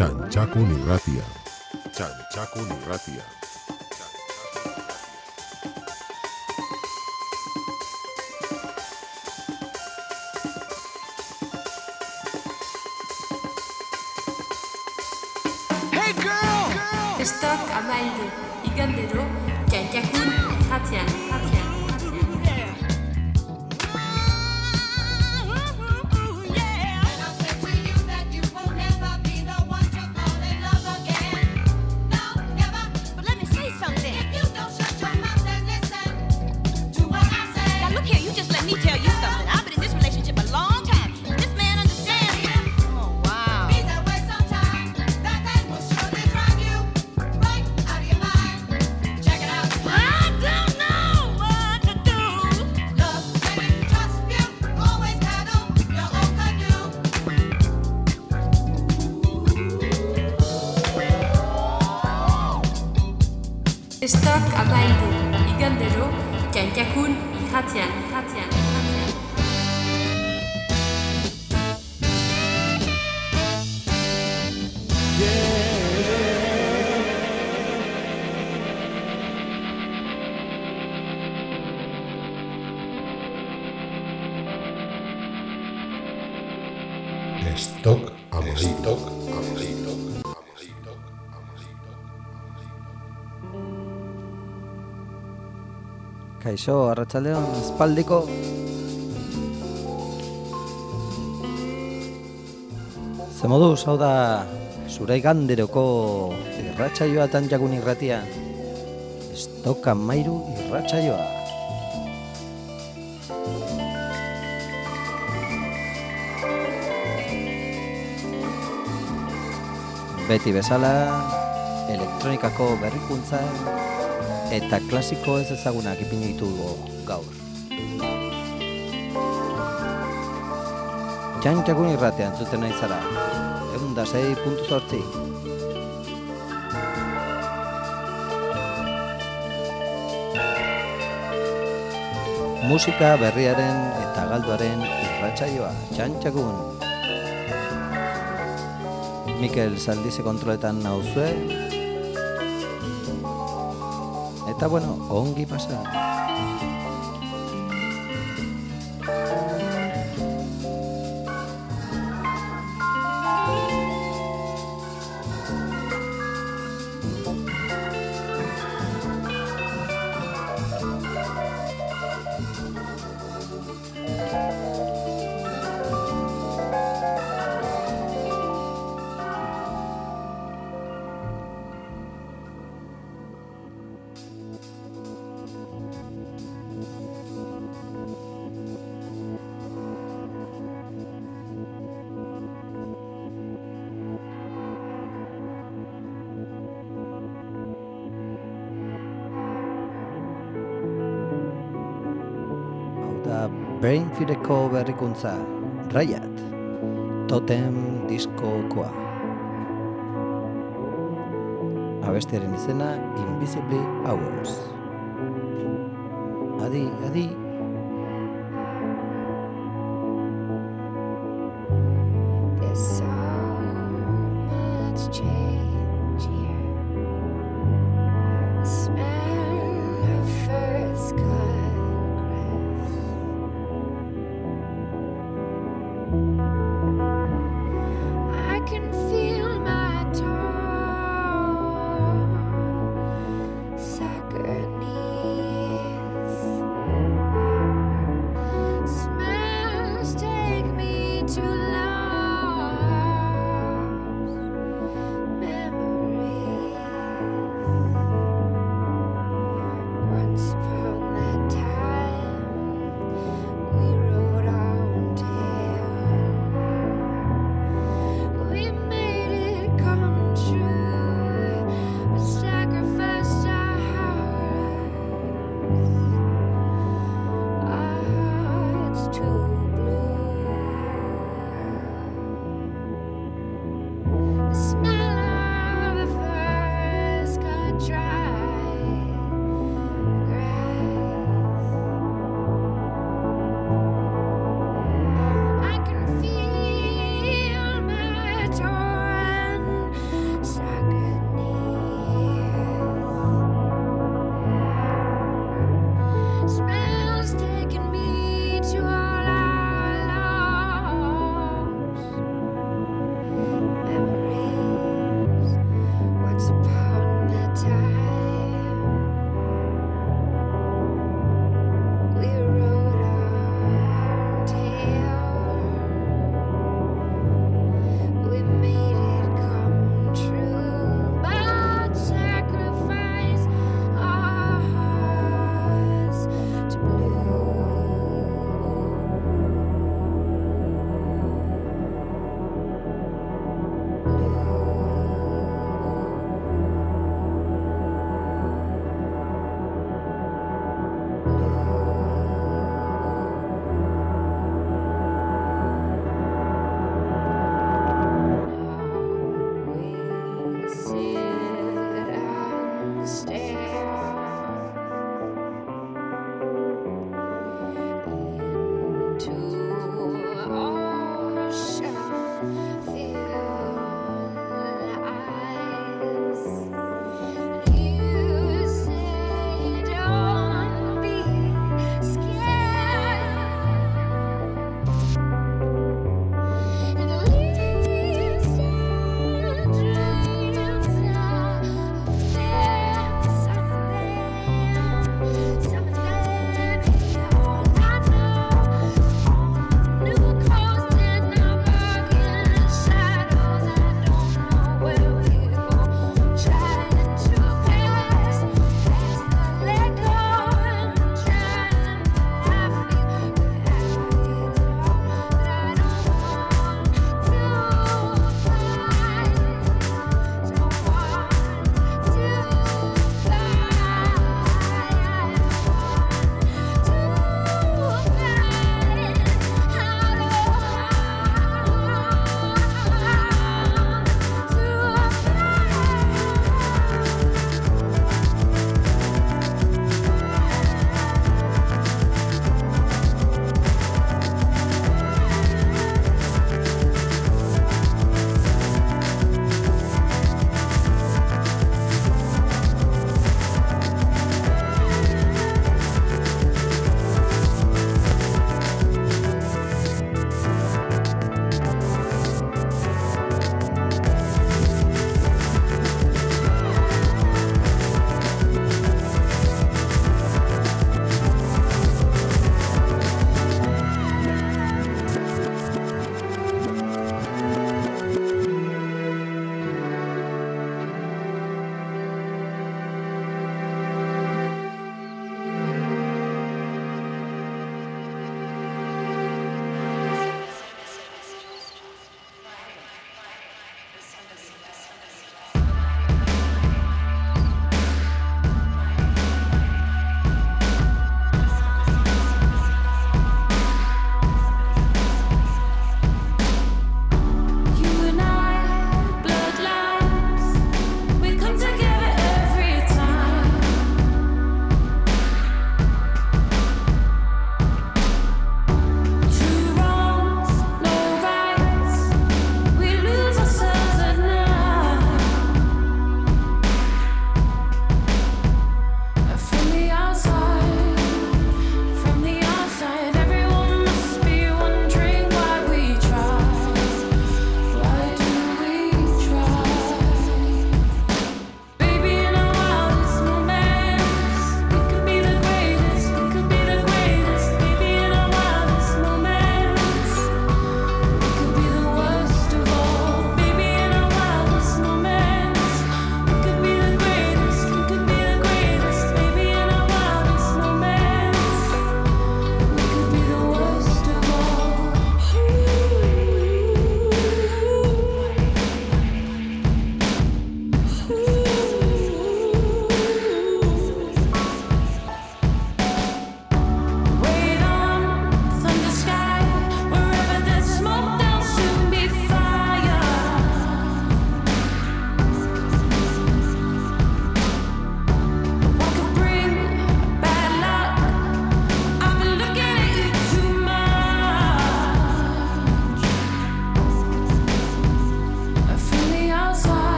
Chanchakun y Ratia. Chanchakun y Ratia. Hey girl! Estok amairu igandero Chanchakun Ratian. Kaixo, arratsaldeon espaldiko Ze moduz, hau da, zure iganderoko irratsaioa tantxakun irratian. Estoka mairu irratsaioa. Beti bezala, elektronikako berrikuntza eta klasiko ez ezagunak ipini ditugu gaur. Txantxakun irratean zuten nahi zara, egun da sei puntu zortzi. Musika berriaren eta galduaren irratsaioa, txantxakun. Mikel Saldize kontroletan nauzue, Eta bueno, ongi pasa. Brainfeedeko berrikuntza, Riot, Totem diskokoa. Abestiaren izena Invisibly Hours. Adi, adi.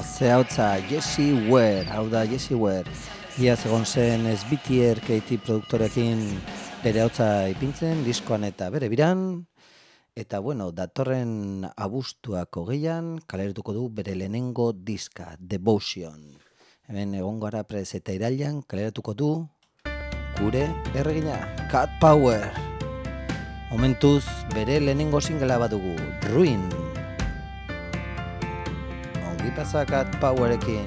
azeautza Jesse Ware, hau da Jesse Ware. Iaz egon zen SBTR KT produktorekin bere hautza ipintzen, diskoan eta bere biran. Eta bueno, datorren abustuak hogeian, kaleretuko du bere lehenengo diska, Devotion. Hemen egon gara prez eta irailan, kaleratuko du gure erregina, Cat Power. Momentuz bere lehenengo singela badugu, Ruin. Ruin. di pa sakat pa walakin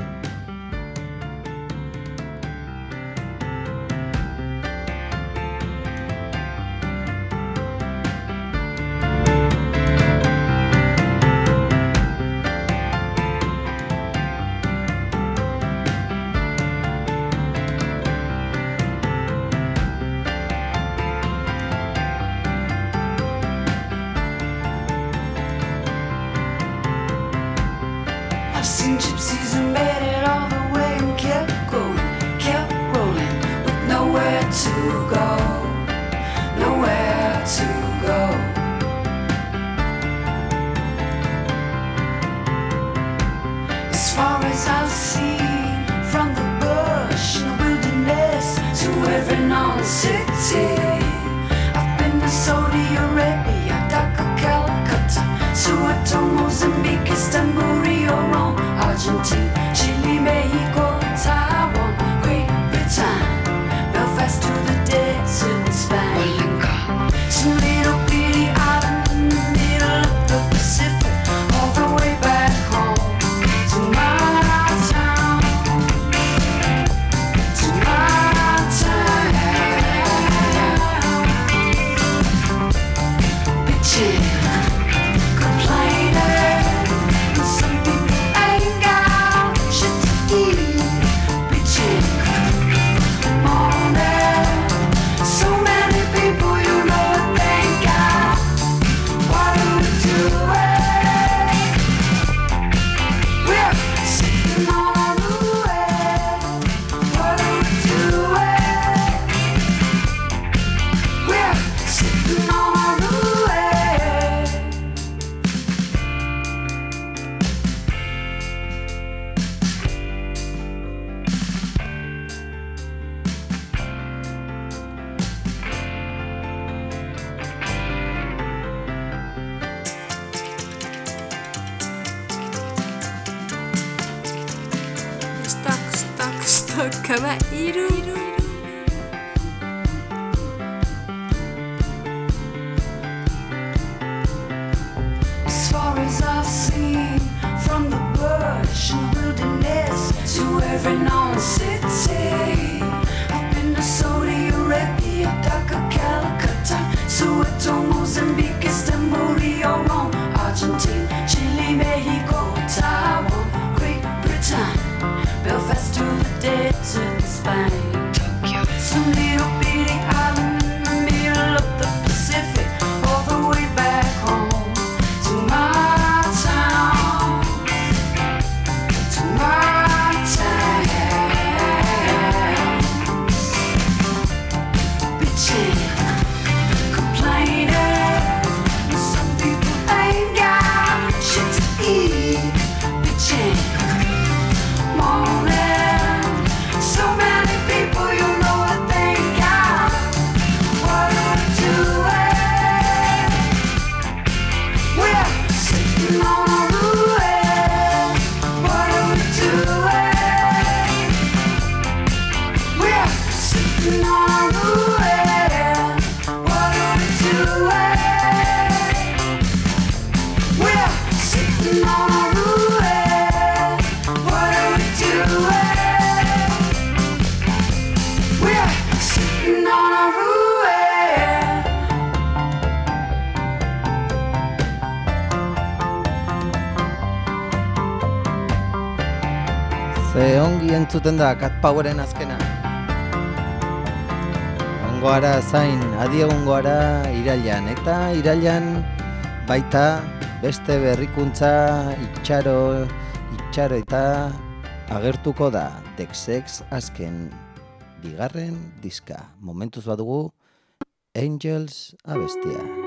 different entzuten da Cat Poweren azkena. Goara zain, adiegun goara irailan, eta irailan baita beste berrikuntza itxaro, itxaro eta agertuko da Texex azken bigarren diska. Momentuz badugu Angels abestia. Angels abestia.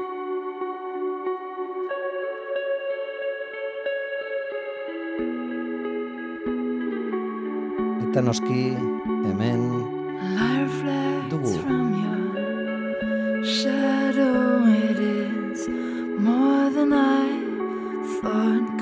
eta noski hemen dugu. Shadow it is more than I thought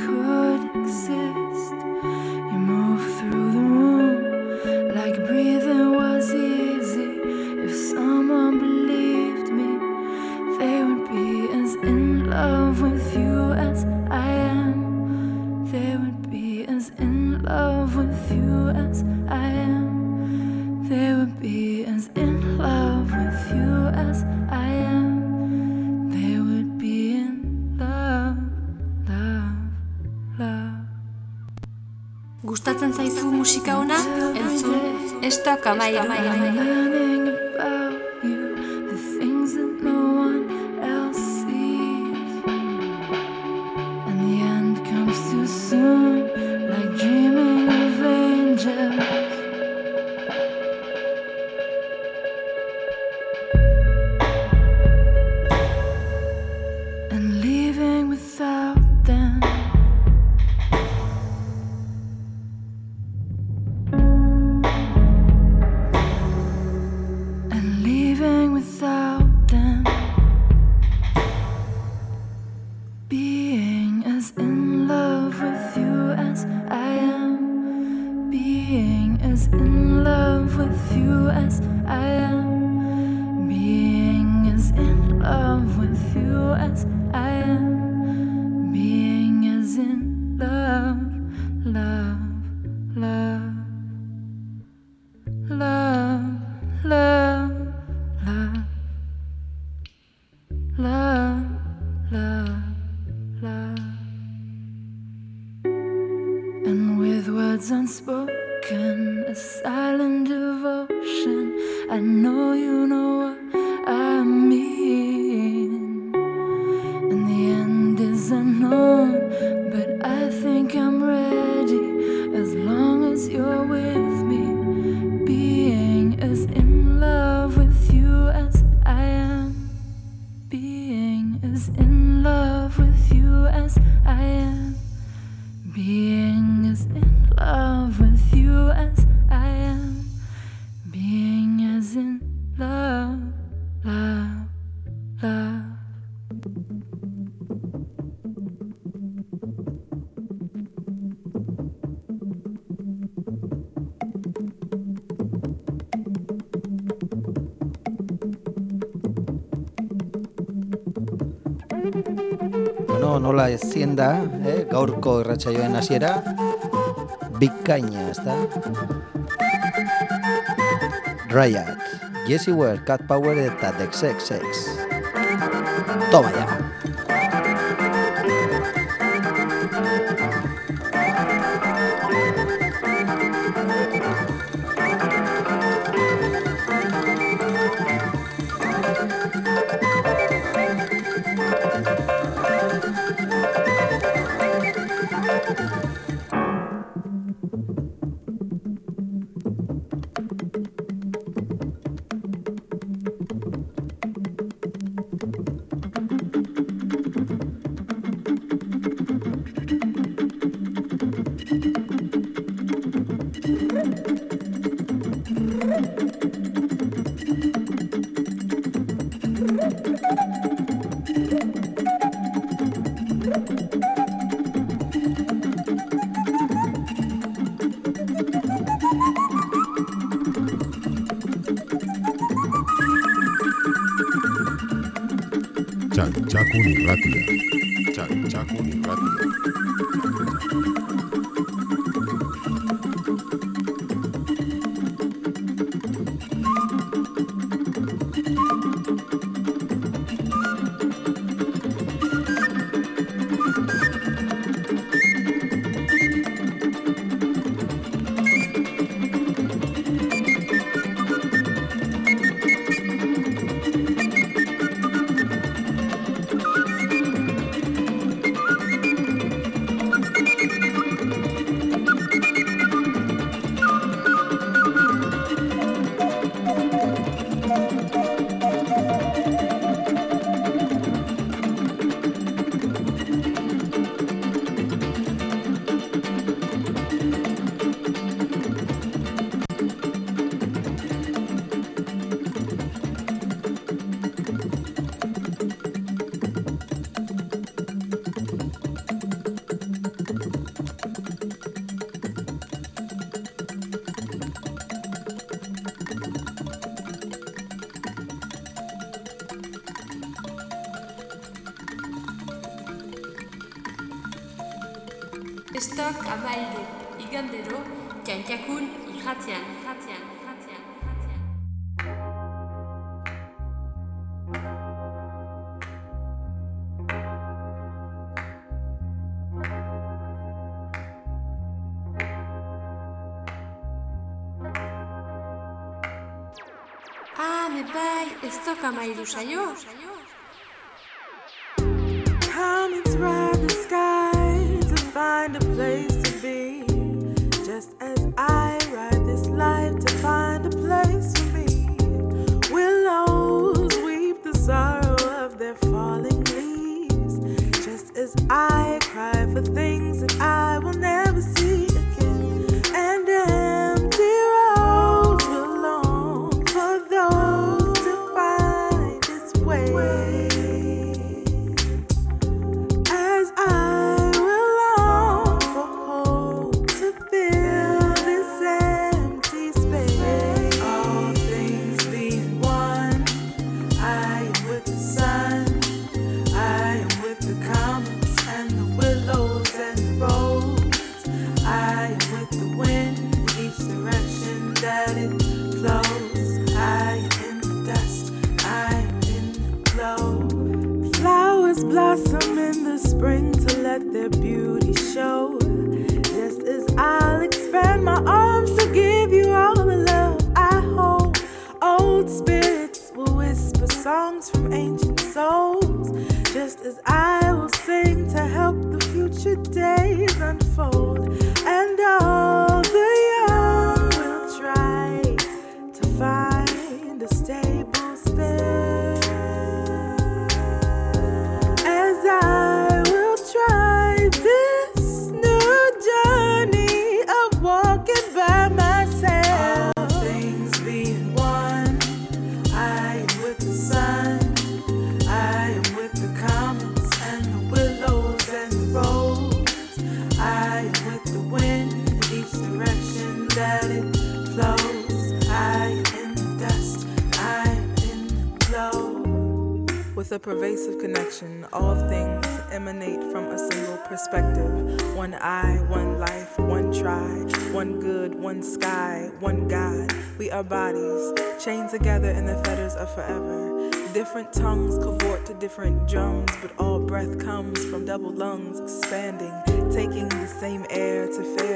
Gustatzen zaizu musika ona? Entzun, ez da kamaia. Entzun. egin da, eh? gaurko irratsaioen hasiera bikaina, ez da? Riot, Jesse World, Cat Power eta Dexex X. Toma ya! Macudio. hamairu saioa together in the fetters of forever. Different tongues cavort to different drums, but all breath comes from double lungs expanding, taking the same air to fail.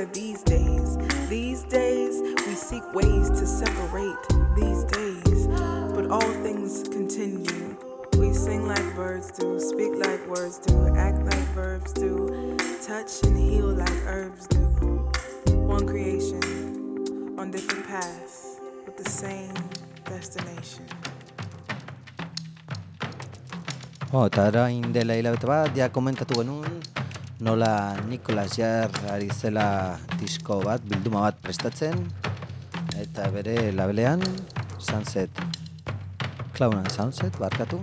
Eta orain dela hilabete bat, ja komentatu genuen, nola Nikolas Jar ari zela disko bat, bilduma bat prestatzen, eta bere labelean, Sunset, Clown and Sunset, barkatu,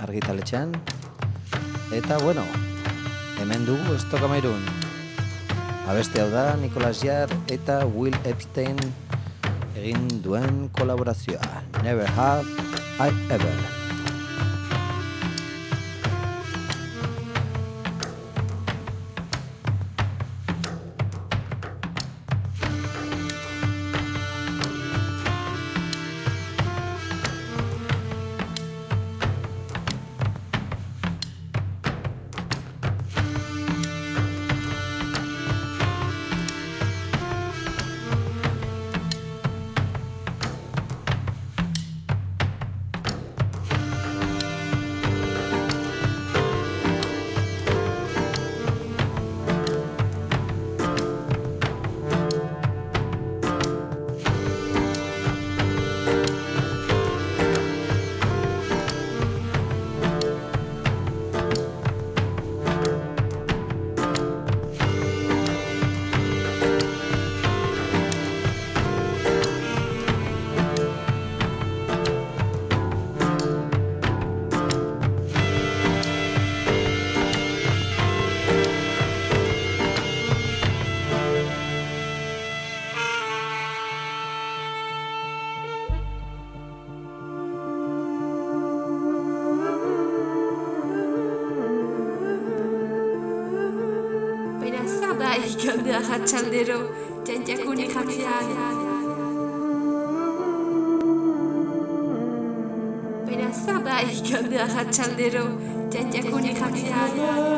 argitaletxean, eta bueno, hemen dugu Estokamerun. Abeste hau da Nikolas Jar eta Will Epstein egin duen kolaborazioa, Never Have I Ever. arratsaldero, jantzakune jatzean. Bera zaba ikande arratsaldero, jantzakune jatzean.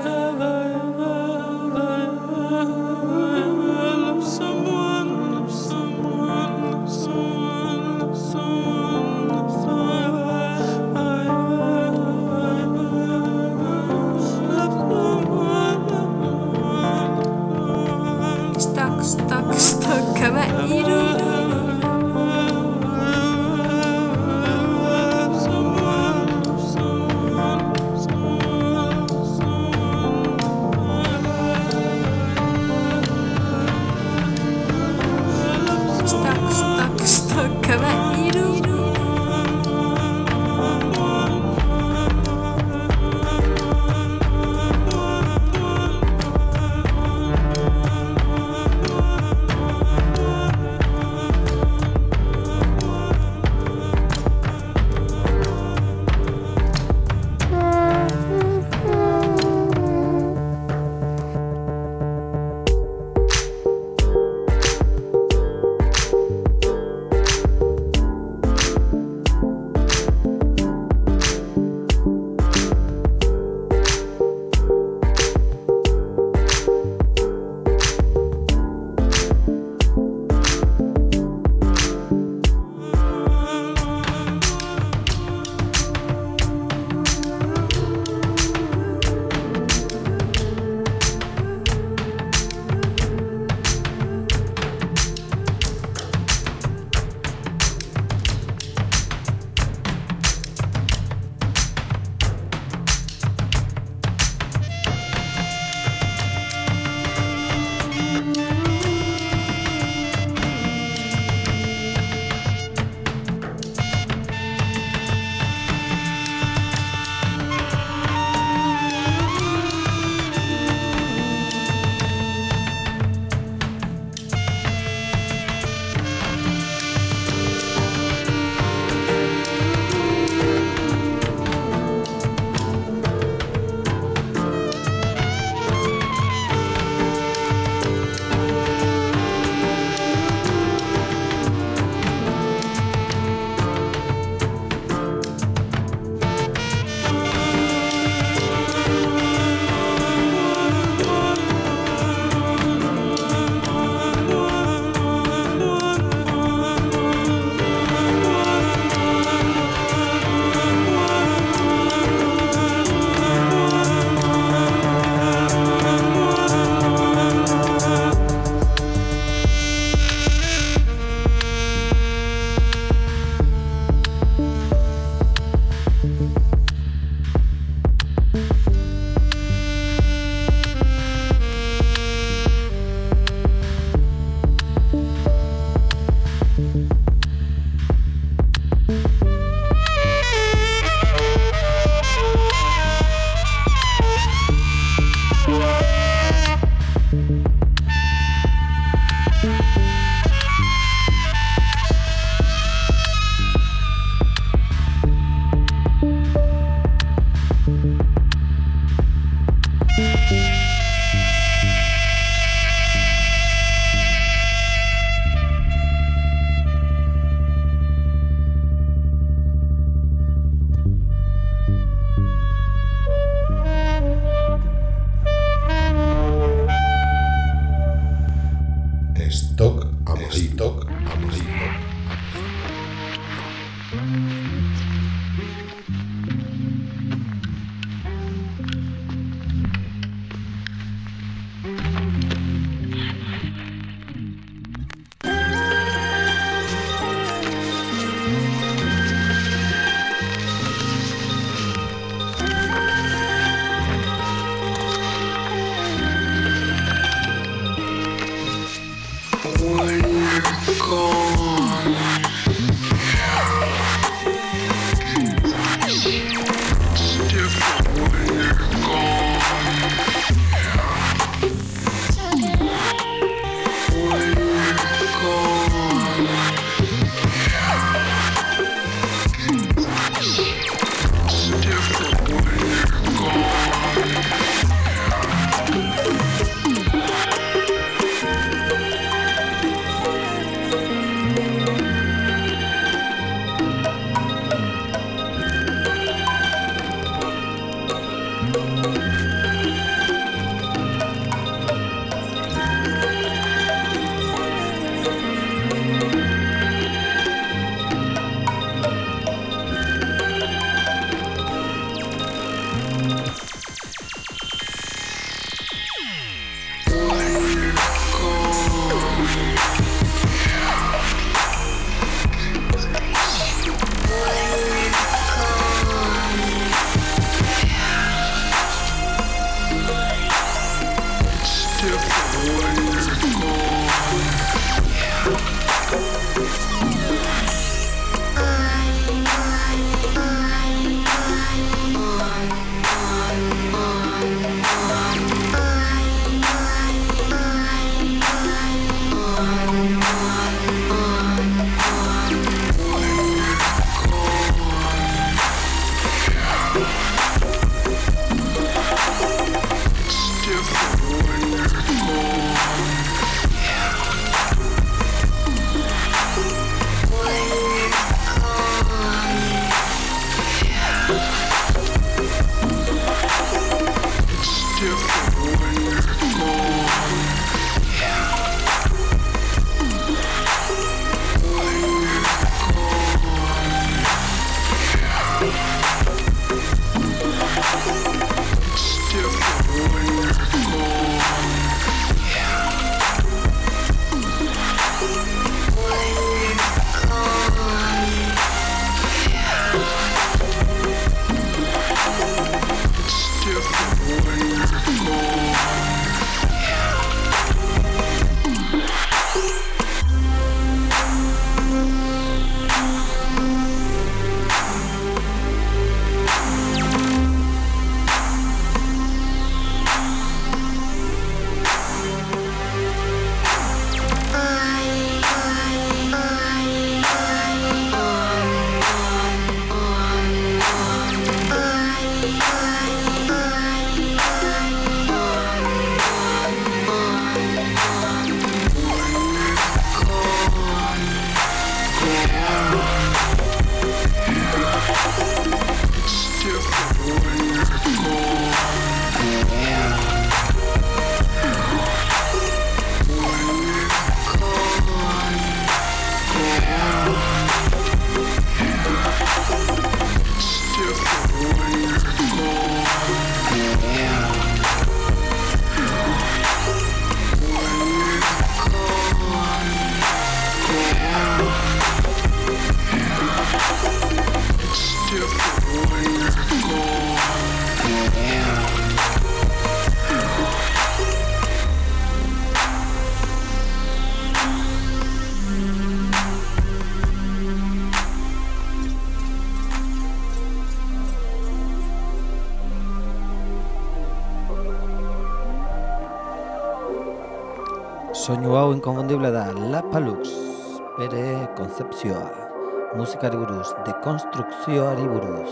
Konzepzioa, musikari buruz, dekonstrukzioari buruz.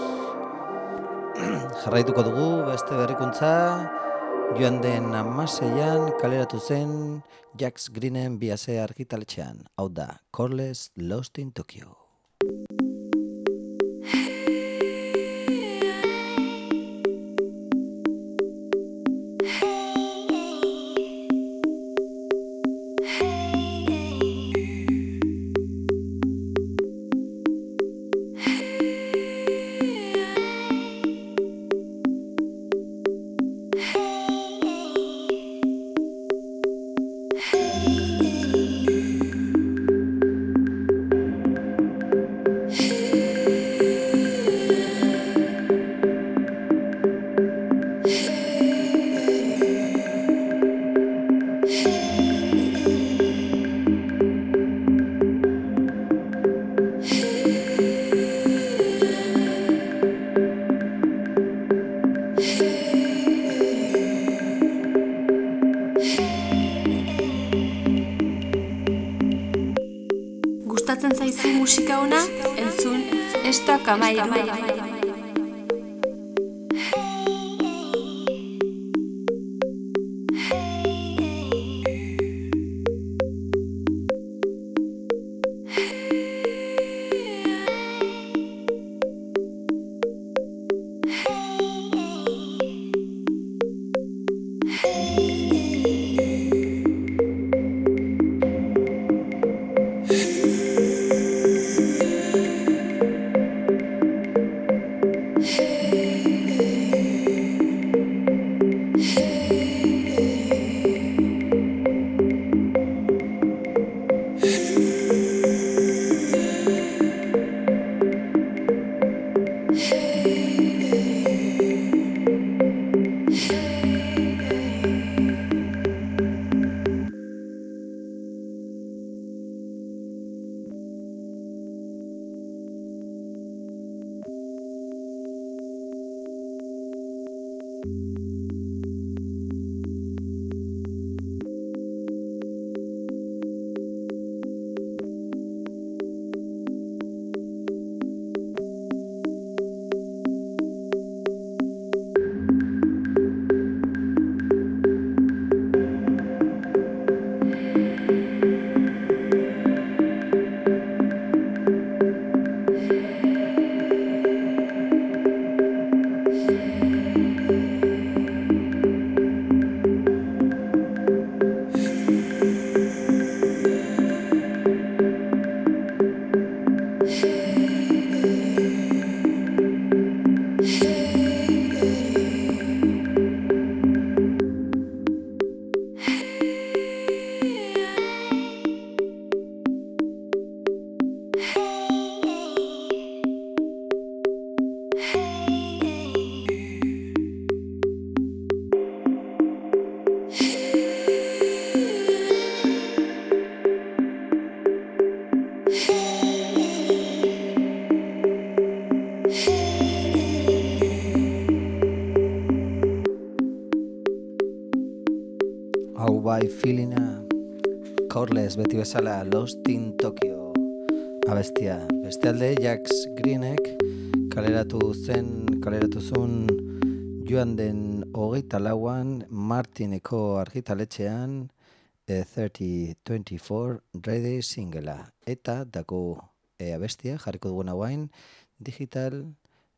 Jarraituko dugu beste berrikuntza, joan den amaseian kaleratu zen Jax Greenen biase argitaletxean, hau da, Corless Lost in Tokyo. Bezala Lost in Tokyo abestia. Beste alde Jax Greenek kaleratu zen, kaleratu zuen joan den hogeita lauan Martineko argitaletxean e, 3024 Ready singela. Eta dako e, abestia jarriko dugun hauain digital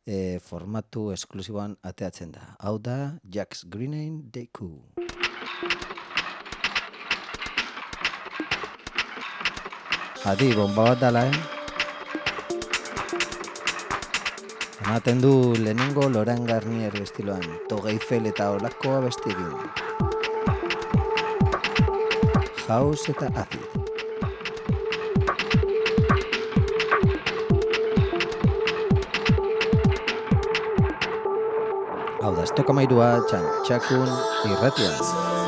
e, formatu esklusiboan ateatzen da. Hau da Jax Greenen Deku. Adi, bomba bat dala, eh? Ematen du lehenengo Loran Garnier estiloan, Togeifel eta olako abestiekin. House eta Acid. Hau da, estoka mairua, txantxakun, irratian.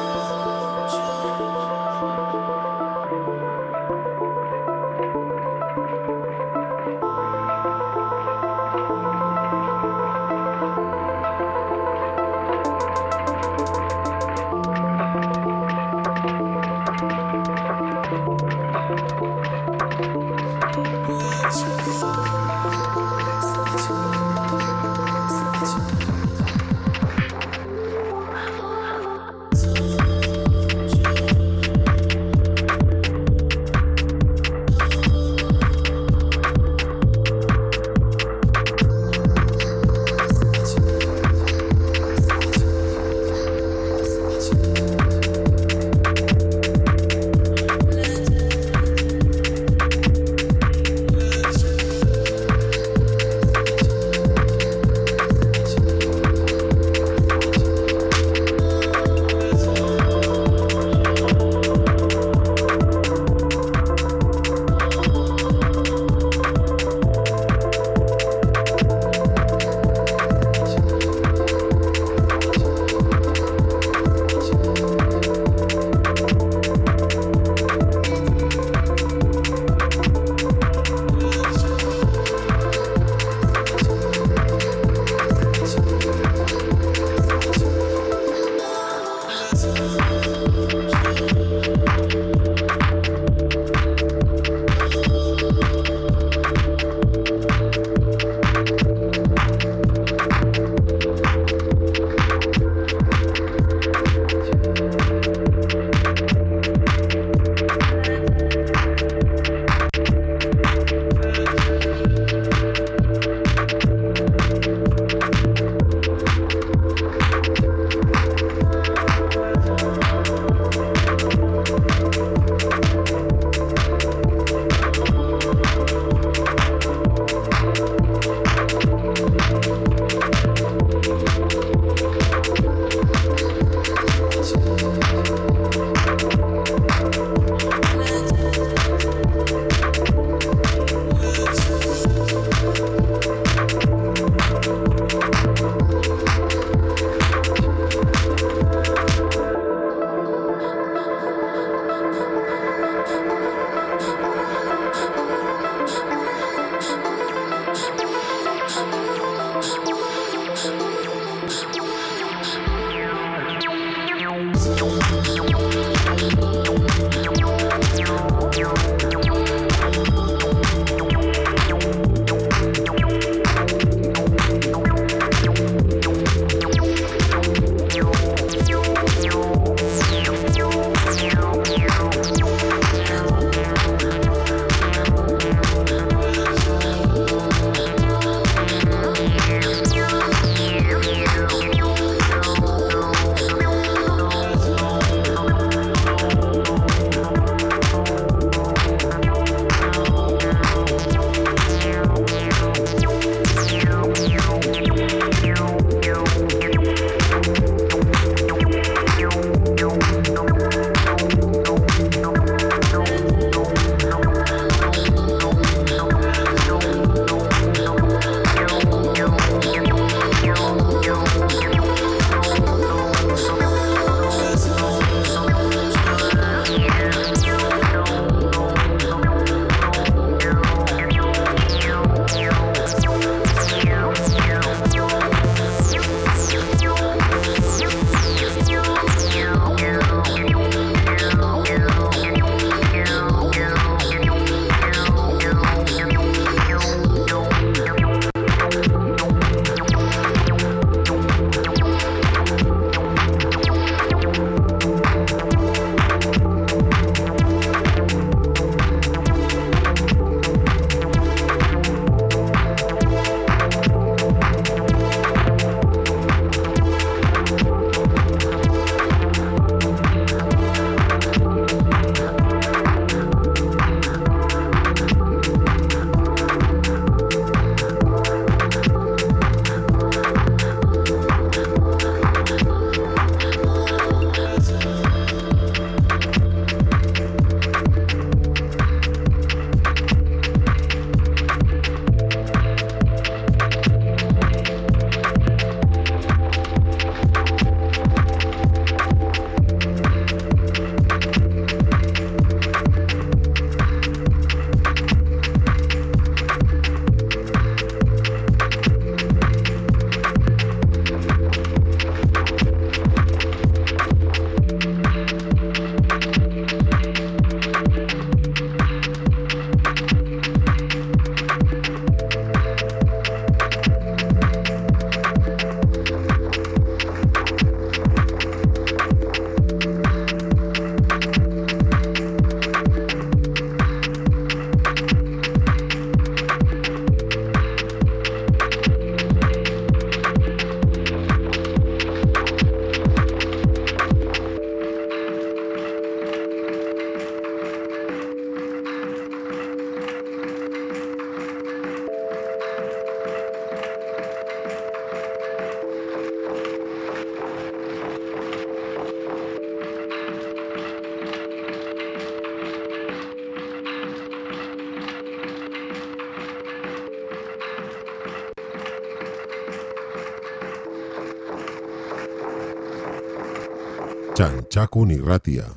Irratia. Irratia.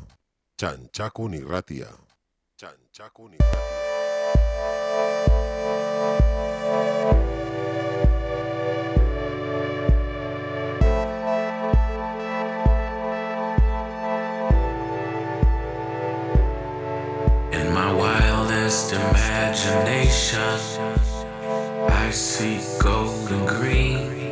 Irratia. In my wildest imagination, I see gold and green.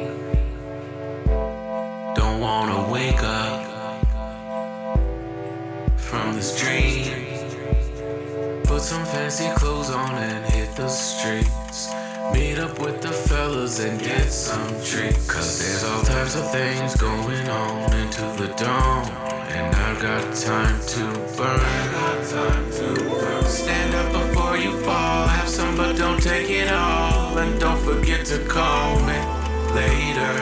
And get some treats. Cause there's all types of things going on into the dawn. And I've got time to burn. time to burn. Stand up before you fall. Have some, but don't take it all. And don't forget to call me later.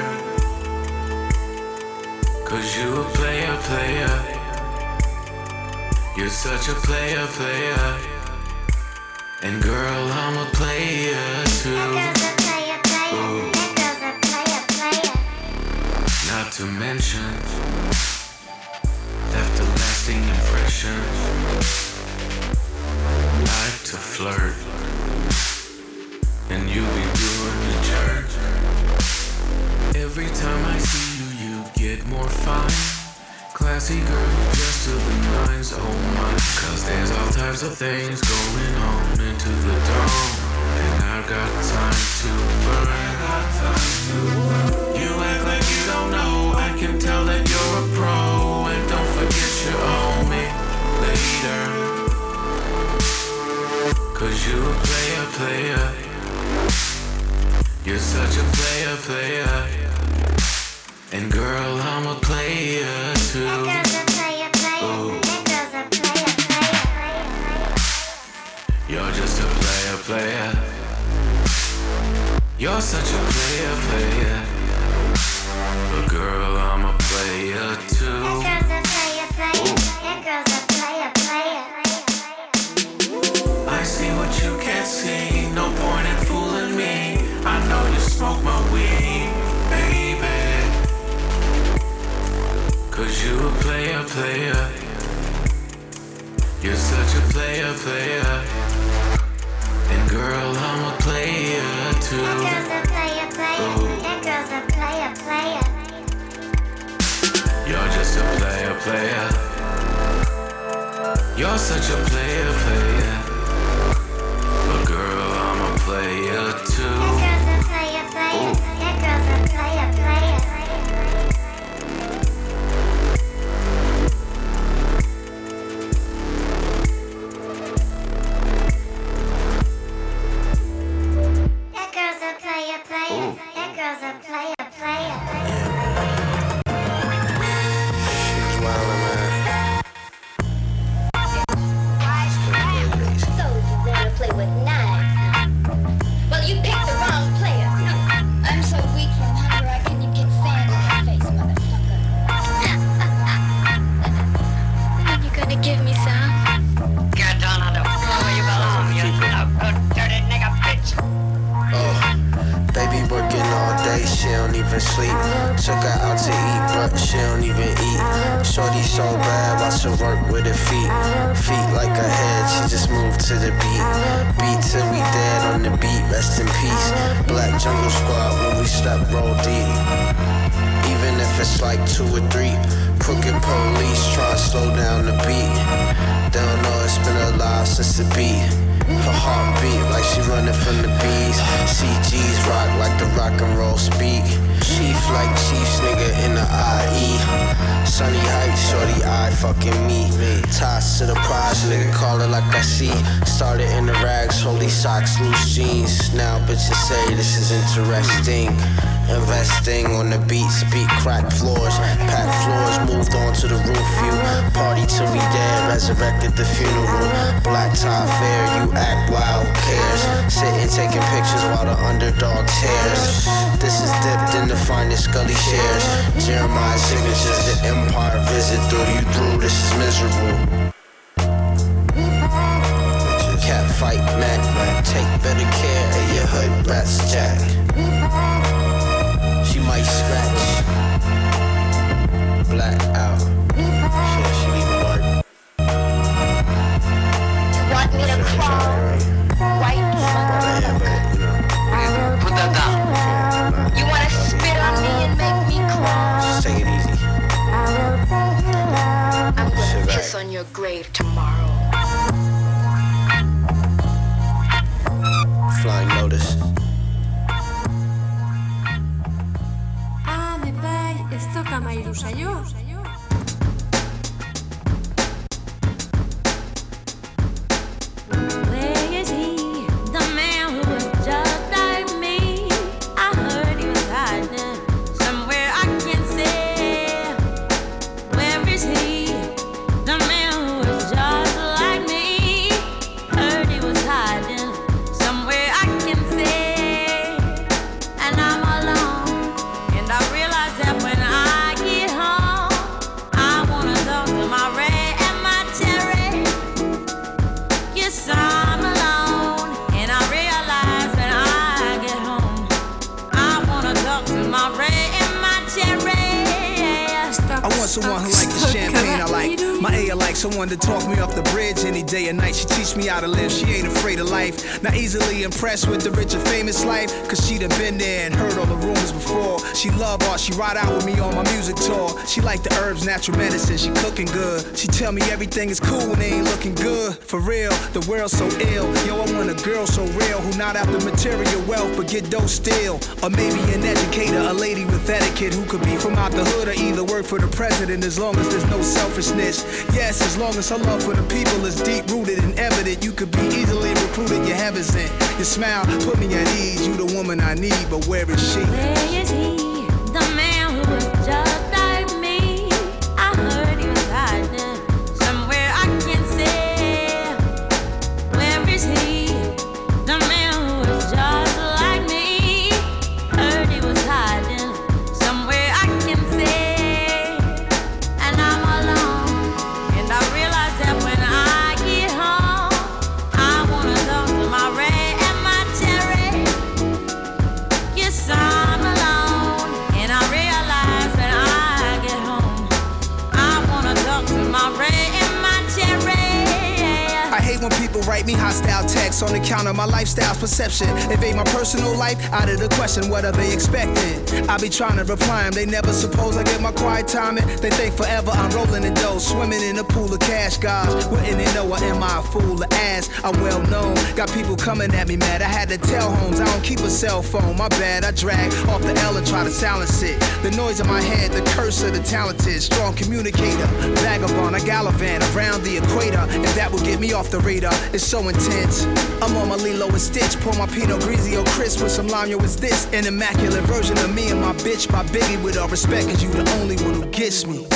Cause you a player, player. You're such a player, player. And girl, I'm a player too. Not to mention, left a lasting impression. Like to flirt, and you be doing the. Every time I see you, you get more fine. Classy girl, just to the nines, oh my. Cause there's all types of things going on into the dawn. And I've got time to Yes. Girl, I'm a player too. That girl's a player, player. Ooh. That girl's a player, player. You're just a player, player. You're such a player, player. But girl, I'm a player too. Like two or three. Crooked police try to slow down the beat. They don't know it's been alive since the beat. Her heart beat like she running from the bees. CG's rock like the rock and roll speak. Chief like Chiefs nigga in the IE. Sunny Heights, shorty eye fucking me. Toss to the prize, nigga call it like I see. Started in the rags, holy socks, loose jeans. Now bitches say this is interesting. Investing on the beat, speak crack floors, pack floors, moved on to the roof view. Party till we dead, resurrected the funeral. Black tie fair, you act wild, cares? Sitting taking pictures while the underdog tears. This is dipped in the finest gully shares. Jeremiah signatures, the empire visit through you through. This is miserable. Fight, Mac. Take better care of your hood rats, Jack. Your grave tomorrow. Flying Lotus. Ah, Ade bai, ez toka mairu saio. Impressed with the rich and famous life, cause she done been there and heard all the rumors before. She love art, she ride out with me on my. She like the herbs, natural medicine, she cooking good. She tell me everything is cool when they ain't looking good. For real, the world's so ill. Yo, I want a girl so real who not after material wealth but get dough still. Or maybe an educator, a lady with etiquette who could be from out the hood or either work for the president as long as there's no selfishness. Yes, as long as her love for the people is deep rooted and evident, you could be easily recruited. Your heaven's in. Your smile put me at ease. You the woman I need, but where is she? Where is he? On account of my lifestyle's perception. Invade my personal life out of the question, what are they expecting? I be trying to reply 'em, they never suppose I get my quiet time. They think forever I'm rolling the dough, swimming in a pool of cash, guys. Wouldn't they know am I a fool of ass? I'm well known, got people coming at me mad. I had to tell homes I don't keep a cell phone, my bad. I drag off the L and try to silence it. The noise in my head, the curse of the talented, strong communicator, vagabond, I gallivant around the equator. and that would get me off the radar, it's so intense. I'm on my Lilo and Stitch, pour my Pinot Grigio crisp with some lime. Yo, is this an immaculate version of me and my bitch by Biggie? With all respect, cause you the only one who gets me.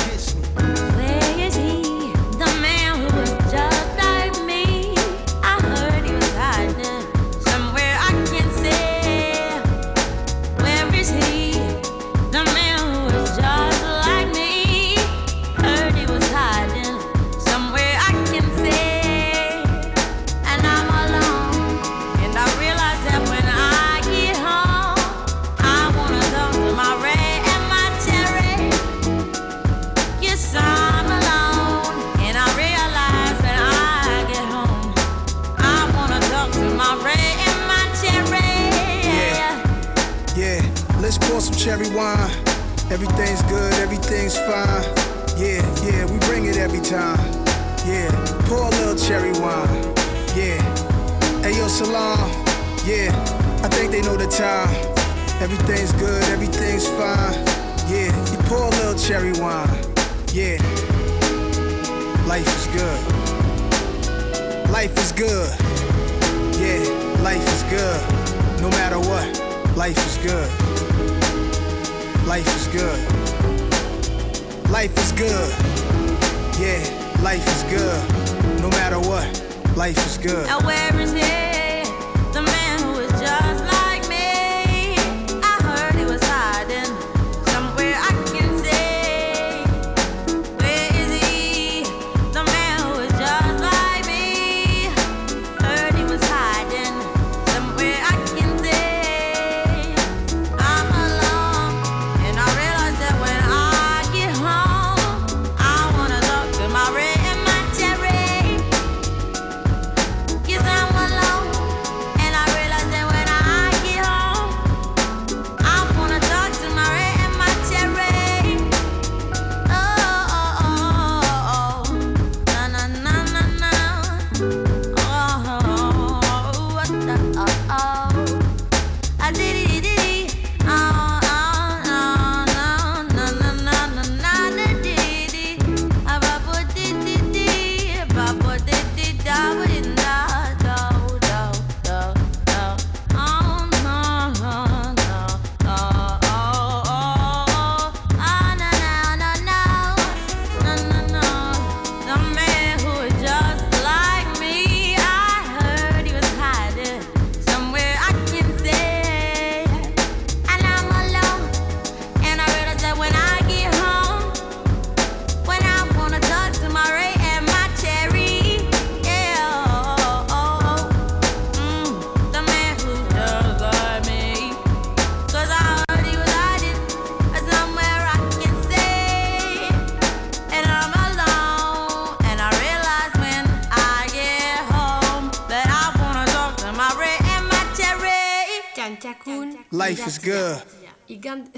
Txantxakun. Life is good. Igande...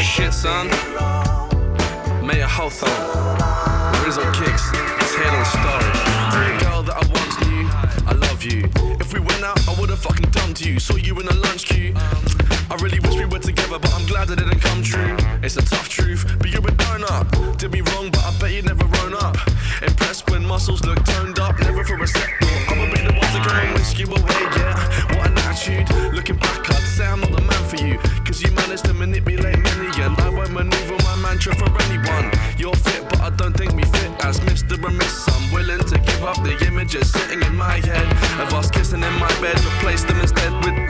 Shit, son. Mayor Hawthorne. Rizzo kicks. Let's head on story. Girl that I once knew, I love you. If we went out, I would've fucking dumped you. Saw you in a lunch queue. I really wish we were together, but I'm glad it didn't come true. It's a tough truth, but you're a donut. Did me wrong, but I bet you never grown up. Impressed when muscles look toned up, never for a sec. I'ma be the one to go and whisk you away, yeah. What an attitude. Looking back, I'd say I'm not the man for you. Cause you managed to manipulate many, and I won't maneuver my mantra for anyone. You're fit, but I don't think we fit as Mr. and Miss. I'm willing to give up the images sitting in my head of us kissing in my bed, replace them instead with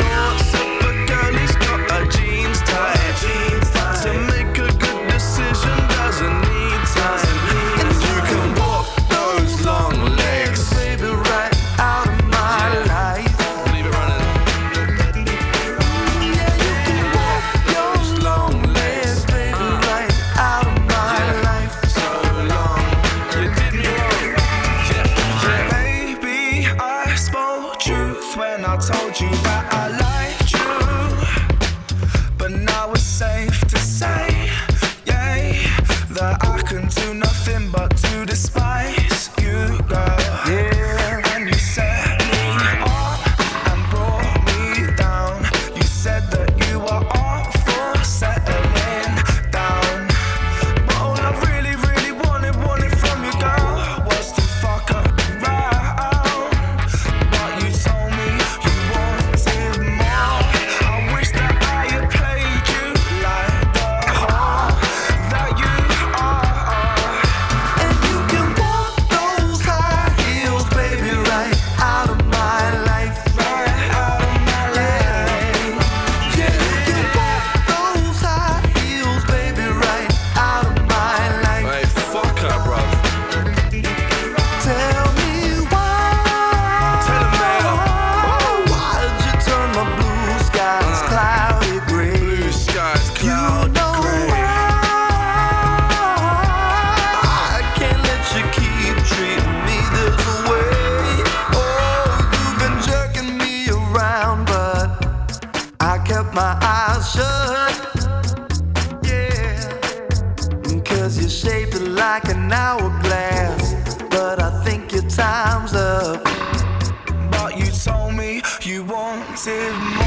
wanted more.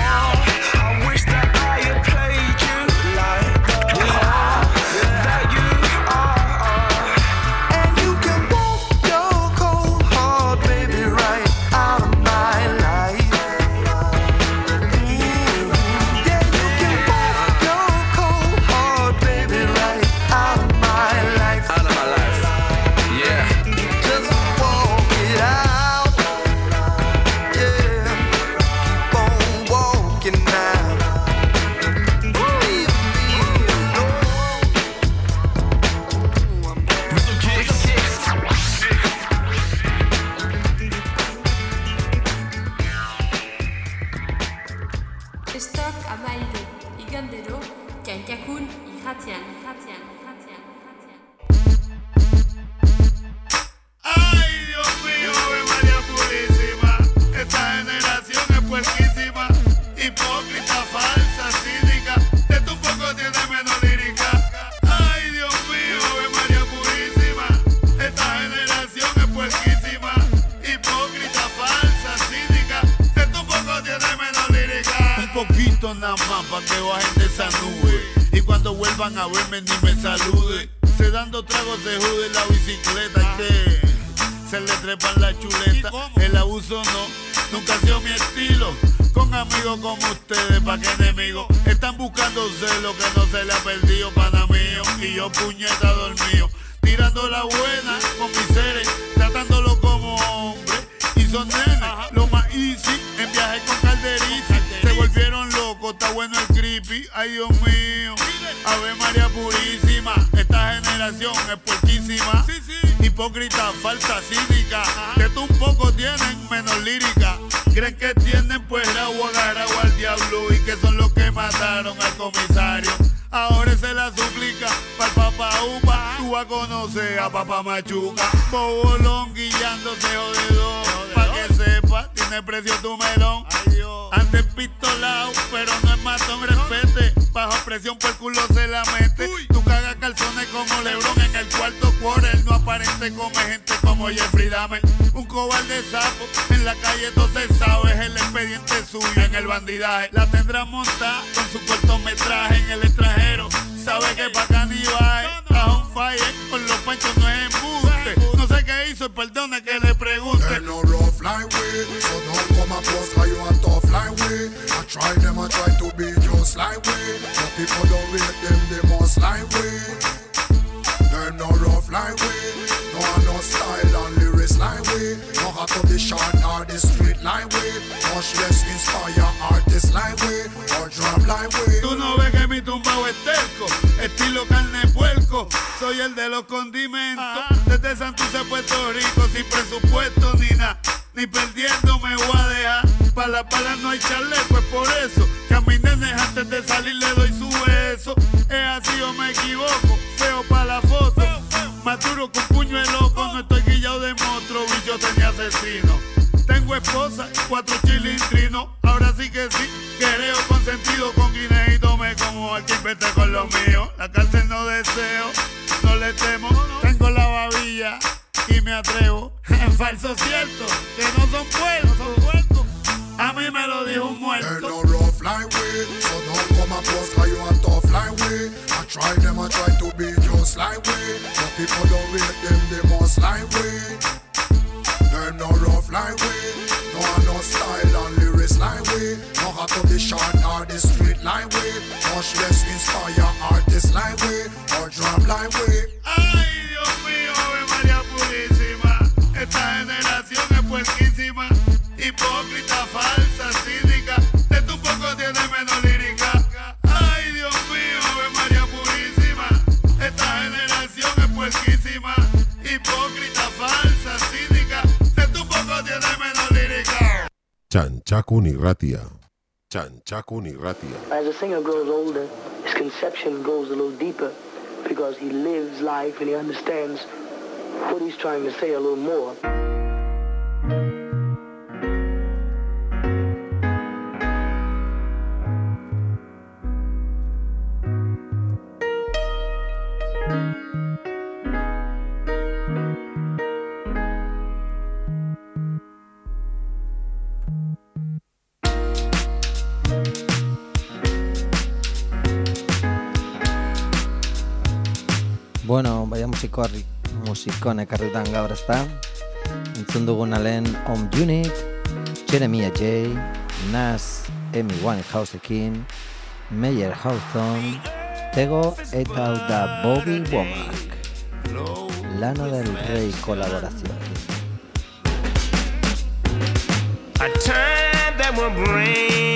I wish that Hipócrita, falsa, cínica. Que tú un poco tienen menos lírica. Creen que tienen pues agua, agarrado al diablo. Y que son los que mataron al comisario. Ahora se la suplica pa'l papá upa. Tú vas a conocer a papá machuca. Bobolón guillándose jodedor. Pa' que sepa, tiene precio tu melón. Antes pistolado, pero no es matón, respete. Bajo presión por culo se la mete. Como Lebron en el cuarto quarter. No aparente come gente como Jeffrey Dahmer. Un cobarde sapo, en la calle todo se sabe. Es el expediente suyo en el bandidaje. La tendrá montada con su cortometraje en el extranjero. Sabe que pa' canibaje. Está on fire, con los panchos no es Inspire artists like we, or drum like we. Tú no ves que mi tumbao es terco, estilo carne puerco. Soy el de los condimentos, desde Santurce, Puerto Rico, sin presupuesto ni nada. Ni perdiendo me voy a dejar. Pa' la pala no hay chaleco, es por eso que a mis nenes antes de salir le doy su beso. Es así o me equivoco, con lo mío. La cárcel no deseo, no le temo, tengo la babilla y me atrevo. En falso cierto, que no son puertos, a mí me lo dijo un They're muerto. no rough like we, so don't come post cause you are tough like we. I try them, I try to be just like we. But people don't rate them, they must like we. They're no rough like we, no no style and lyrics like we. No have to be short or the street like we. Inspire artists like we, or drum like we. Ay, Dios mío, Ave María Purísima. Esta generación es puerquísima, hipócrita, falsa, cínica. De tu poco tiene menos lírica. Ay, Dios mío, Ave María Purísima. Esta generación es puerquísima, hipócrita, falsa, cínica. De tu poco tiene menos lírica. Txantxakun irratia. As a singer grows older, his conception goes a little deeper because he lives life and he understands what he's trying to say a little more. Bueno, baina musiko harri, musikon ekarritan gaur ezta. Entzun duguna lehen Home Unit, Jeremiah J, Nas, Amy Winehouseekin, Meyer Hawthorne, Tego eta da Bobby Womack. Lana del Rey kolaborazioa. A time that will bring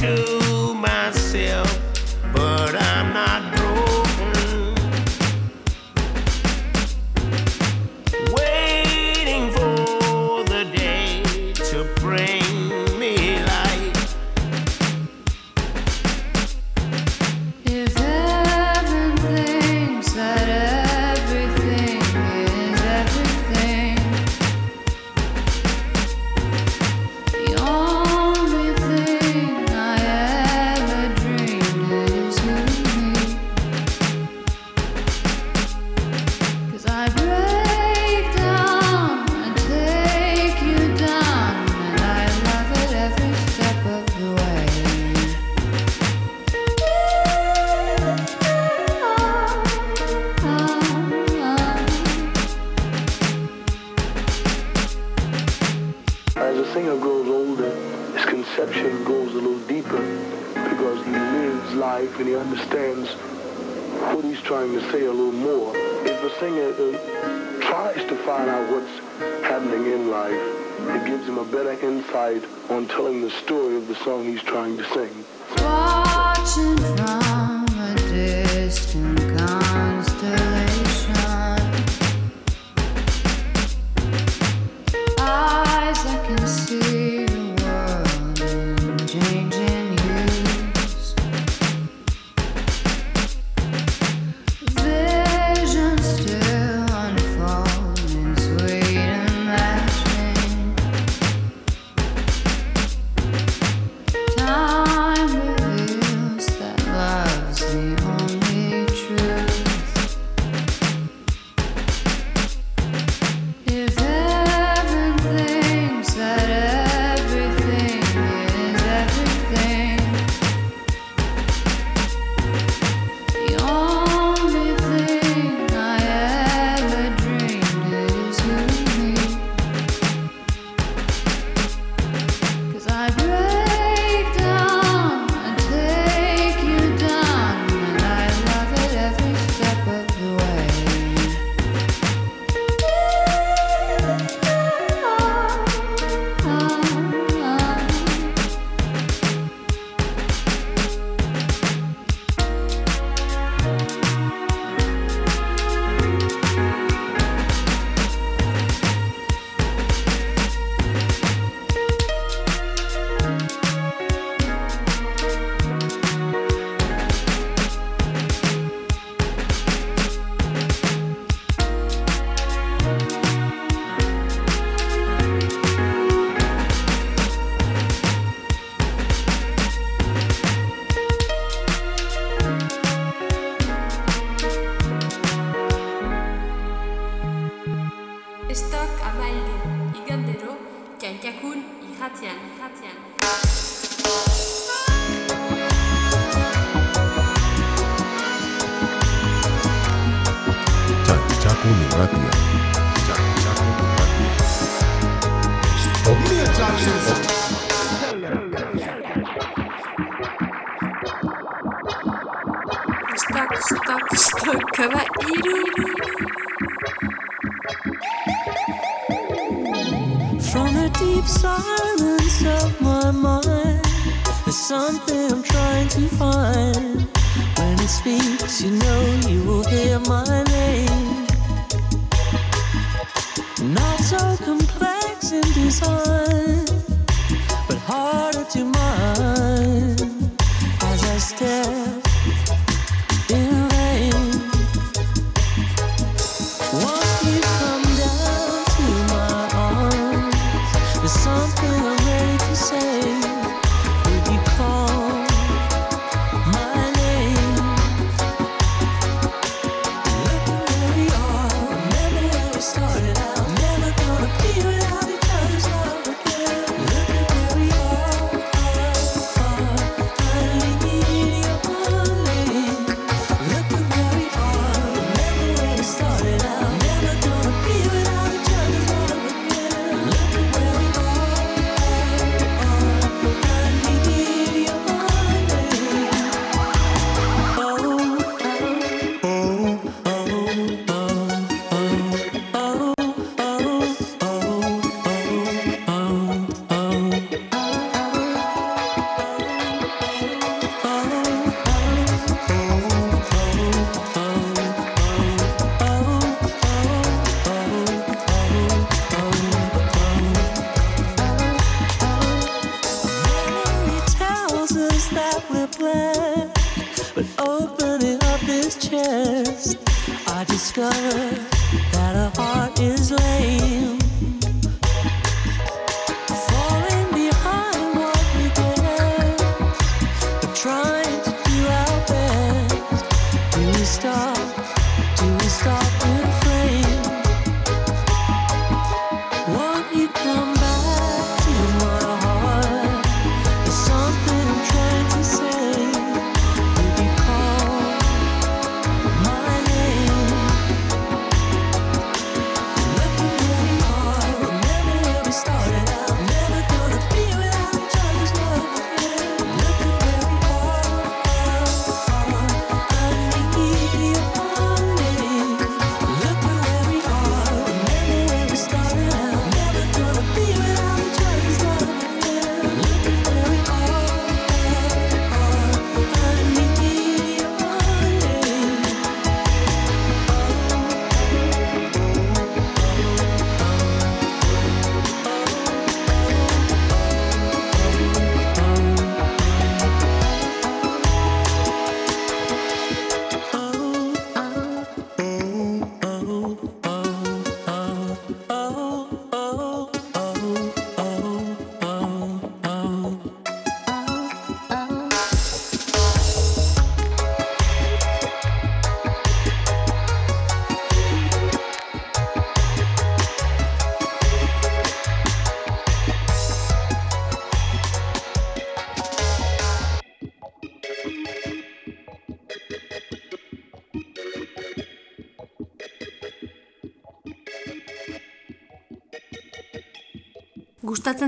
to myself,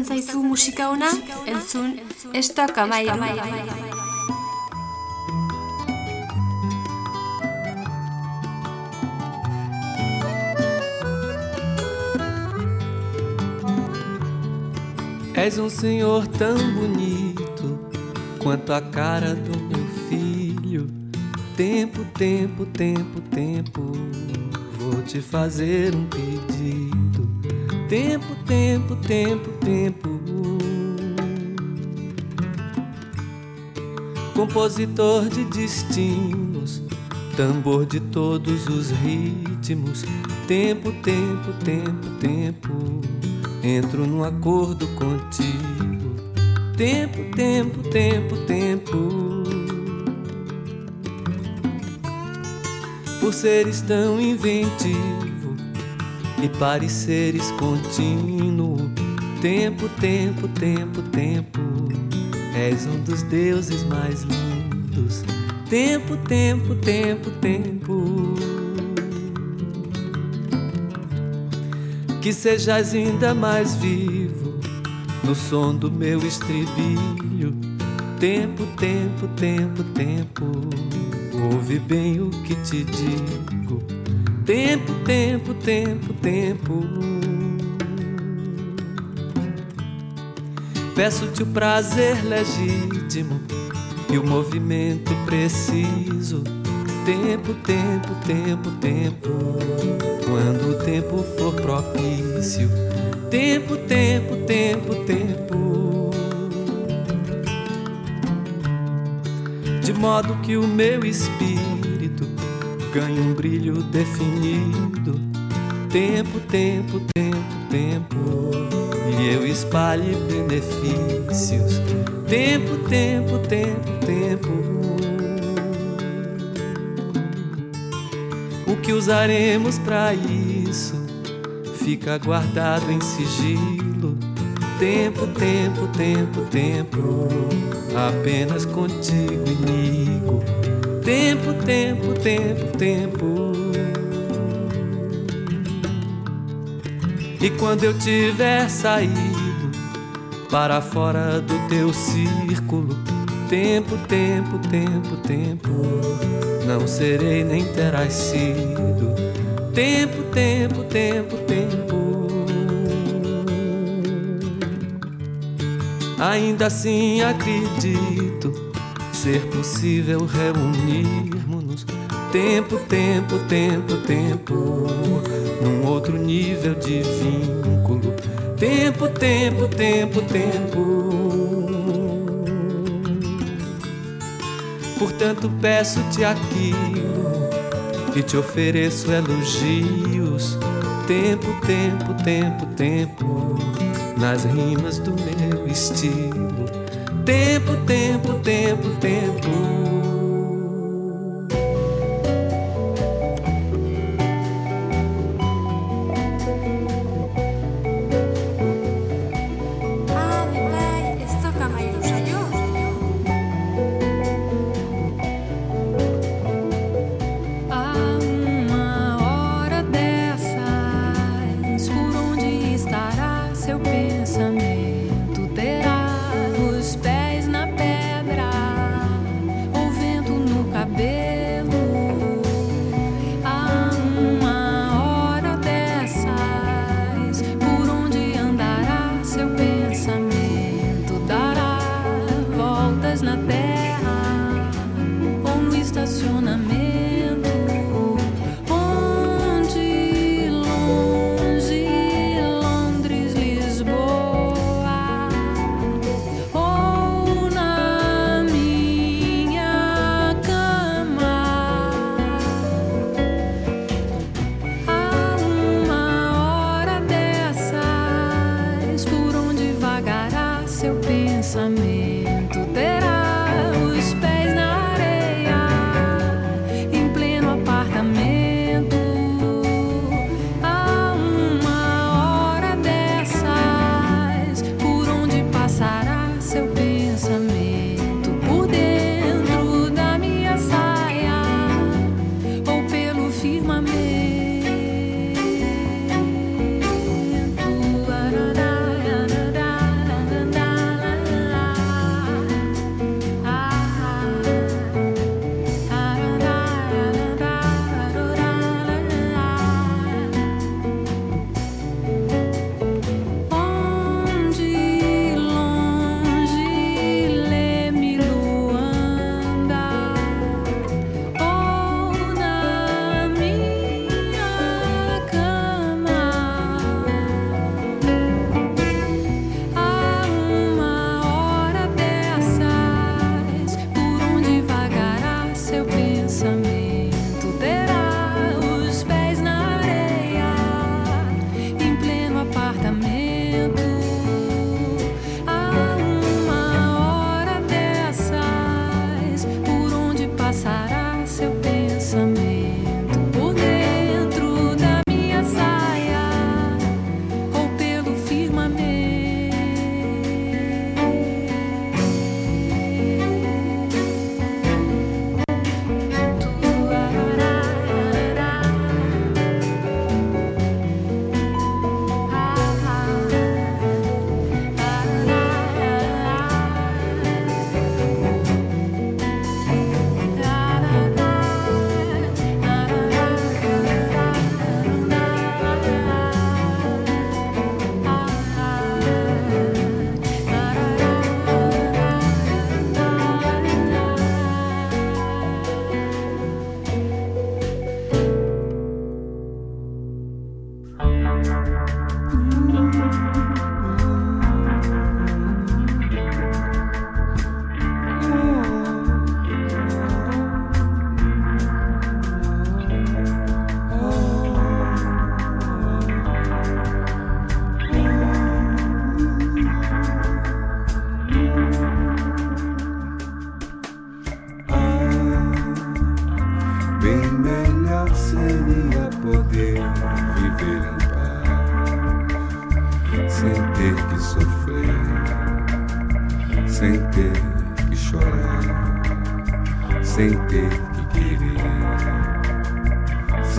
gustatzen zaizu musika ona, entzun, estok amairu. És um senhor tão bonito quanto a cara do meu filho. Tempo, tempo, tempo, tempo, vou te fazer um pedido. Tempo, tempo, tempo, tempo. Compositor de destinos, tambor de todos os ritmos. Tempo, tempo, tempo, tempo. Entro num acordo contigo. Tempo, tempo, tempo, tempo. Por seres tão inventivo e pareceres contínuo Tempo, tempo, tempo, tempo, és um dos deuses mais lindos. Tempo, tempo, tempo, tempo. Que sejais ainda mais vivo no som do meu estribilho. Tempo, tempo, tempo, tempo. Ouve bem o que te digo. Tempo, tempo, tempo, tempo. Peço-te o prazer legítimo e o movimento preciso. Tempo, tempo, tempo, tempo. Quando o tempo for propício. Tempo, tempo, tempo, tempo. De modo que o meu espírito ganhe um brilho definido. Tempo, tempo, tempo, tempo. E eu espalhe benefícios. Tempo, tempo, tempo, tempo. O que usaremos para isso fica guardado em sigilo. Tempo, tempo, tempo, tempo. Apenas contigo, amigo. Tempo, tempo, tempo, tempo. E quando eu tiver saído para fora do teu círculo, tempo, tempo, tempo, tempo, não serei nem terás sido. Tempo, tempo, tempo, tempo. Ainda assim acredito ser possível reunirmos-nos. Tempo, tempo, tempo, tempo, outro nível de vínculo. Tempo, tempo, tempo, tempo. Portanto, peço-te aquilo e te ofereço elogios. Tempo, tempo, tempo, tempo, nas rimas do meu estilo. Tempo, tempo, tempo, tempo. Pensamento?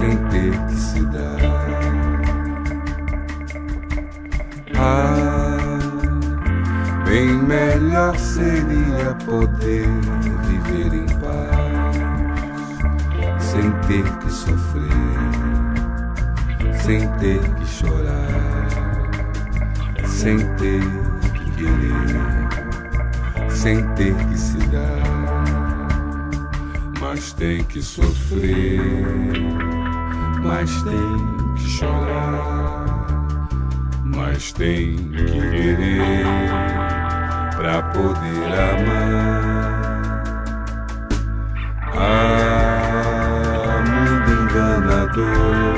Sem ter que se dar. Ah, bem melhor seria poder viver em paz, sem ter que sofrer, sem ter que chorar, sem ter que querer, sem ter que se dar. Mas tem que sofrer, mas tem que chorar mas tem que querer pra poder amar. Ah, mundo enganador,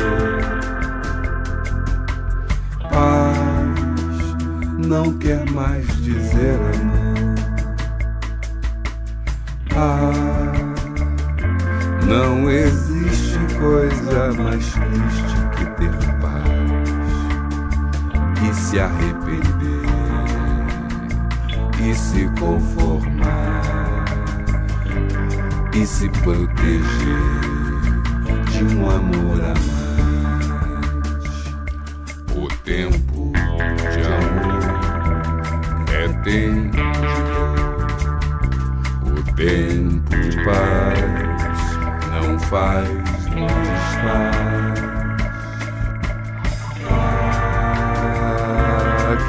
paz não quer mais dizer amor. Ah, não existe coisa mais triste que ter paz e se arrepender e se conformar e se proteger de um amor a mais. O tempo de amor é tempo de dor. O tempo de paz não faz.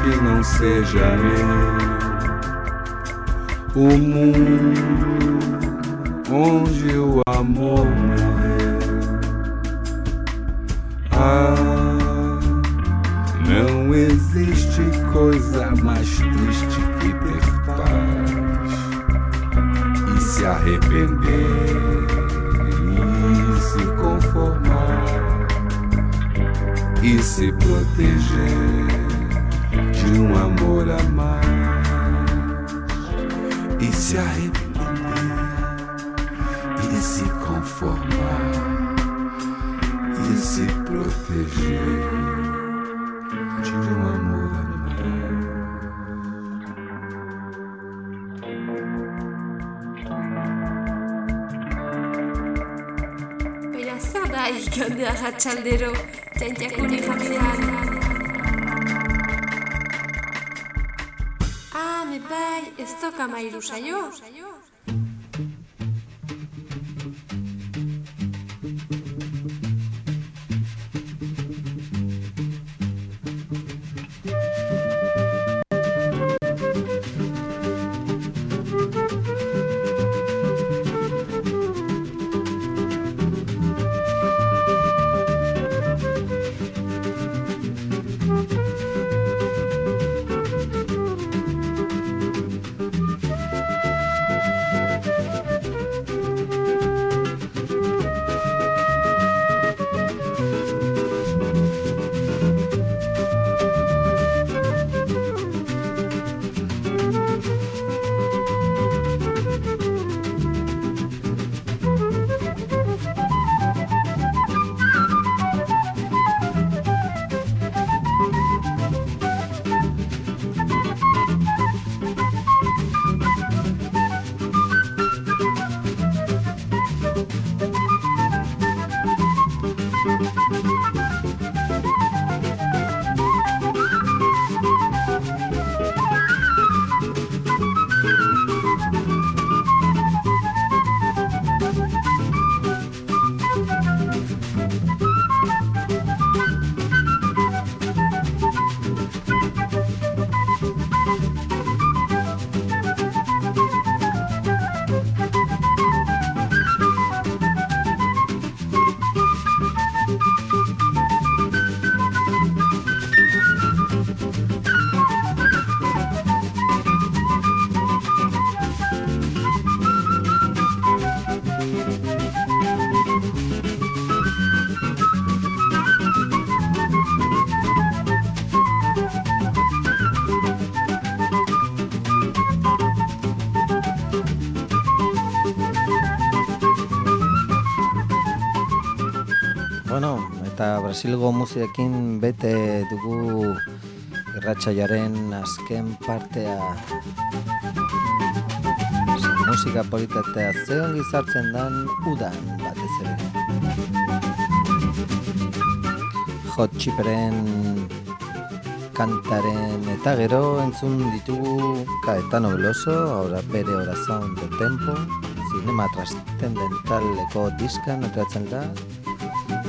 Que não seja meu. O mundo onde o amor morreu. Ah, não existe coisa mais triste que ter paz e se arrepender se conformar e se proteger de um amor a mais e se arrepender e se conformar e se proteger ikandea ratxaldero, txantxakuri jatean. Ah, me bai, ez toka mairu saio. Brasilgo musiekin bete dugu irratsaioaren azken partea. Musika politatea ze ongi sartzen dan udan batez ere. Hot Chiperen kantaren eta gero entzun ditugu Caetano Veloso, ahora bere oración de tempo, cinema trascendentaleko diskan atratzen da,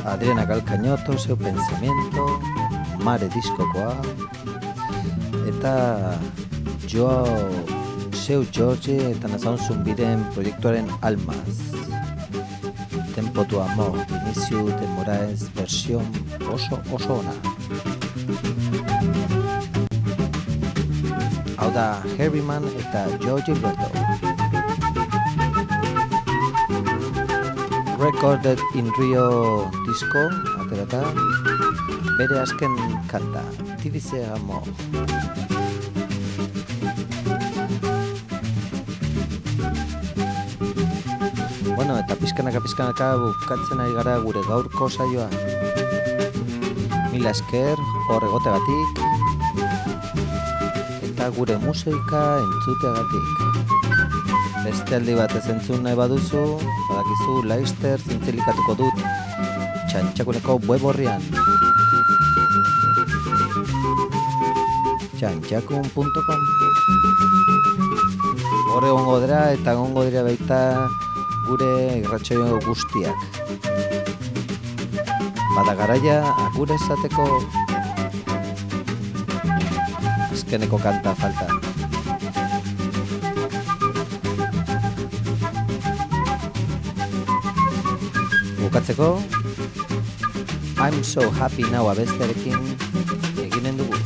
Adriana Calcañoto, seu pensamiento, Mare diskokoa, eta Joao Seu George eta Nazaun Zumbiren proiektuaren Almaz. Tempo tu amor, Inicio de Moraes, versión oso oso ona. Hau da Herriman eta Joe Gilberto. Recorded in Rio disco, aterata, bere azken kanta, Tidize Amor. Bueno, eta pizkanaka pizkanaka bukatzen ari gara gure gaurko saioa. Mila esker, hor egotegatik, eta gure musika entzuteagatik. Beste aldi bat ez entzun nahi baduzu, badakizu Leister zintzilikatuko dut txantxakuneko web horrian. txantxakun.com Horre egongo dira eta egongo dira baita gure irratxoio guztiak. Bada garaia agur esateko azkeneko kanta falta. Bukatzeko I'm so happy now abestearekin eginen dugu.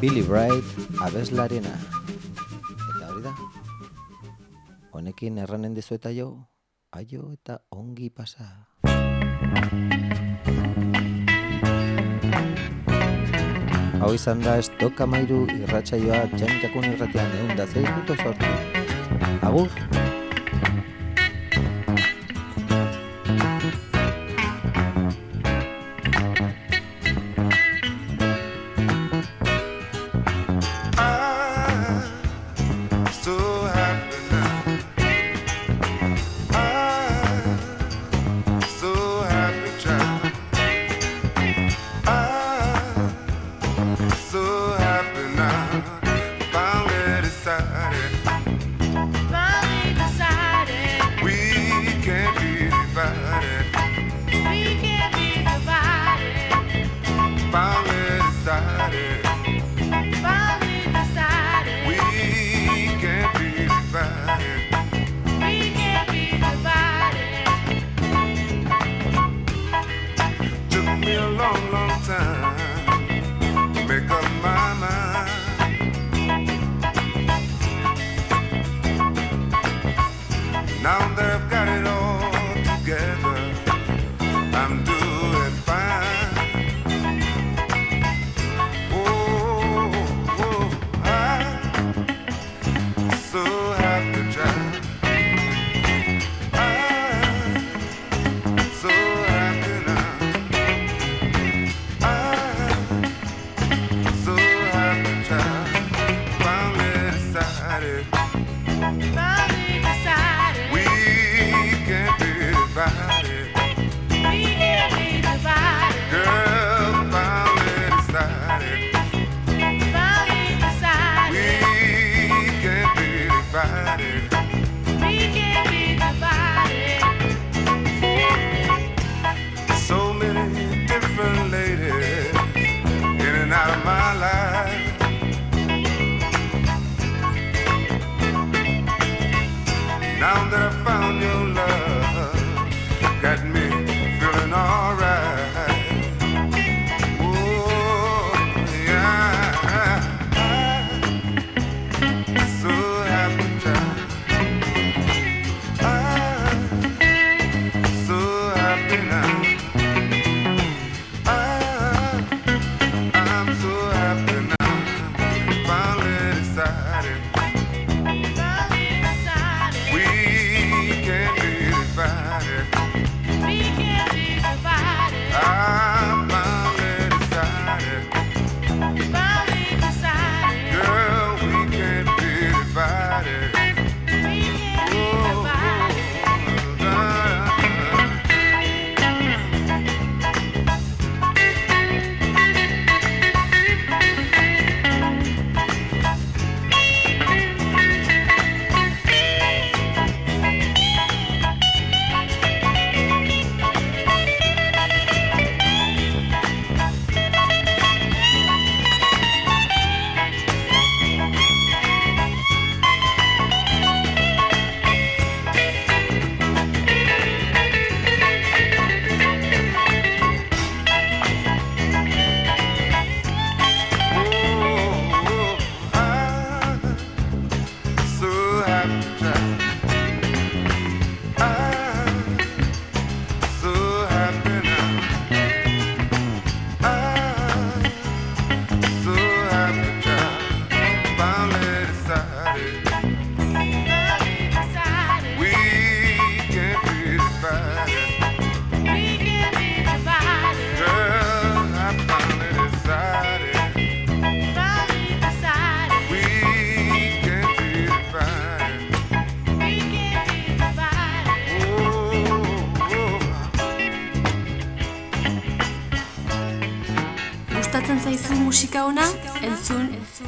Billy Bright abeslarena. Eta hori da. Honekin erranen dizu eta jo, aio eta ongi pasa. Hau izan da estoka mairu irratsaioa txantxakun irratian egun da zei. Agur!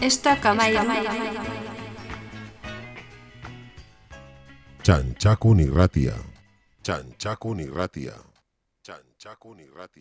Entzun, estok amairu. Txantxakun irratia. Txantxakun irratia. Txantxakun irratia.